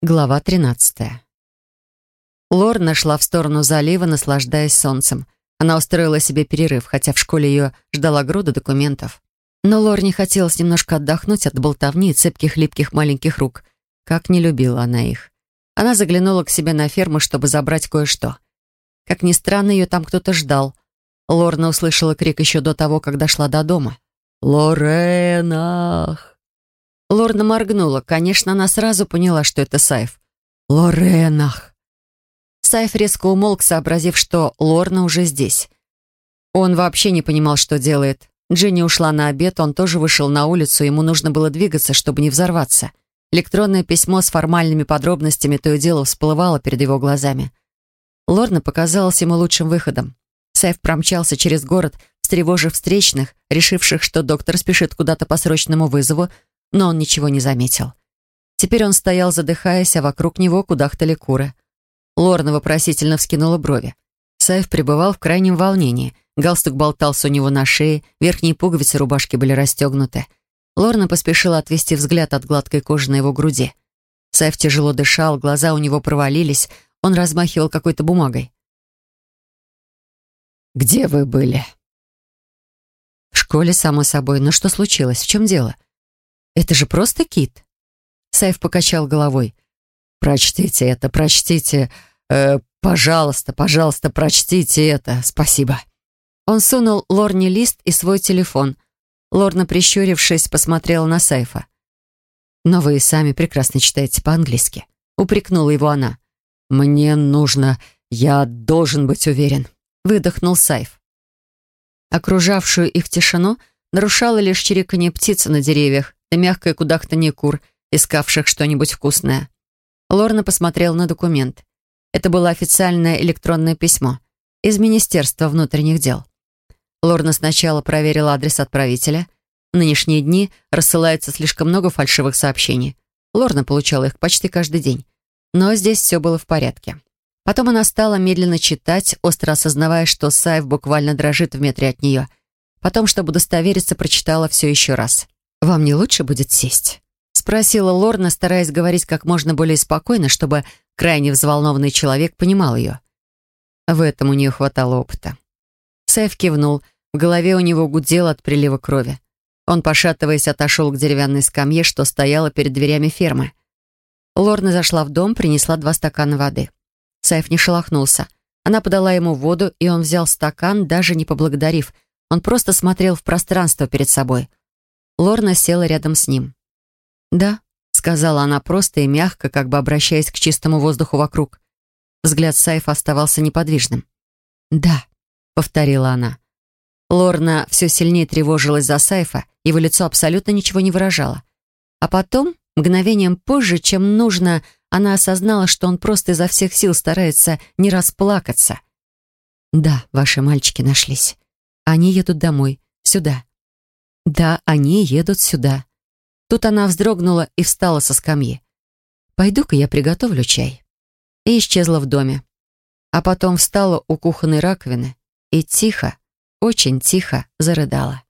Глава 13. Лорна шла в сторону залива, наслаждаясь солнцем. Она устроила себе перерыв, хотя в школе ее ждала груда документов. Но Лорне хотелось немножко отдохнуть от болтовни и цепких липких маленьких рук. Как не любила она их. Она заглянула к себе на ферму, чтобы забрать кое-что. Как ни странно, ее там кто-то ждал. Лорна услышала крик еще до того, как дошла до дома. «Лоренах!» Лорна моргнула. Конечно, она сразу поняла, что это Сайф. «Лоренах!» Сайф резко умолк, сообразив, что Лорна уже здесь. Он вообще не понимал, что делает. Джинни ушла на обед, он тоже вышел на улицу, ему нужно было двигаться, чтобы не взорваться. Электронное письмо с формальными подробностями то и дело всплывало перед его глазами. Лорна показалась ему лучшим выходом. Сайф промчался через город, встревожив встречных, решивших, что доктор спешит куда-то по срочному вызову, но он ничего не заметил. Теперь он стоял, задыхаясь, а вокруг него кудахтали куры. Лорна вопросительно вскинула брови. Саев пребывал в крайнем волнении. Галстук болтался у него на шее, верхние пуговицы рубашки были расстегнуты. Лорна поспешила отвести взгляд от гладкой кожи на его груди. Саев тяжело дышал, глаза у него провалились, он размахивал какой-то бумагой. «Где вы были?» «В школе, само собой. Но что случилось? В чем дело?» Это же просто кит. Сайф покачал головой. Прочтите это, прочтите. Э, пожалуйста, пожалуйста, прочтите это. Спасибо. Он сунул Лорне лист и свой телефон. Лорна, прищурившись, посмотрела на Сайфа. «Но вы и сами прекрасно читаете по-английски», — упрекнула его она. «Мне нужно... Я должен быть уверен», — выдохнул Сайф. Окружавшую их тишину нарушало лишь чириканье птиц на деревьях да мягкое кудахтанье кур, искавших что-нибудь вкусное. Лорна посмотрела на документ. Это было официальное электронное письмо из Министерства внутренних дел. Лорна сначала проверила адрес отправителя. В нынешние дни рассылается слишком много фальшивых сообщений. Лорна получала их почти каждый день. Но здесь все было в порядке. Потом она стала медленно читать, остро осознавая, что Сайв буквально дрожит в метре от нее. Потом, чтобы удостовериться, прочитала все еще раз. «Вам не лучше будет сесть?» — спросила Лорна, стараясь говорить как можно более спокойно, чтобы крайне взволнованный человек понимал ее. В этом у нее хватало опыта. Сайф кивнул, в голове у него гудел от прилива крови. Он, пошатываясь, отошел к деревянной скамье, что стояла перед дверями фермы. Лорна зашла в дом, принесла два стакана воды. Сайф не шелохнулся. Она подала ему воду, и он взял стакан, даже не поблагодарив. Он просто смотрел в пространство перед собой. Лорна села рядом с ним. «Да», — сказала она просто и мягко, как бы обращаясь к чистому воздуху вокруг. Взгляд Сайфа оставался неподвижным. «Да», — повторила она. Лорна все сильнее тревожилась за Сайфа, его лицо абсолютно ничего не выражало. А потом, мгновением позже, чем нужно, она осознала, что он просто изо всех сил старается не расплакаться. «Да, ваши мальчики нашлись. Они едут домой, сюда. Да, они едут сюда. Тут она вздрогнула и встала со скамьи. «Пойду-ка я приготовлю чай». И исчезла в доме. А потом встала у кухонной раковины и тихо, очень тихо зарыдала.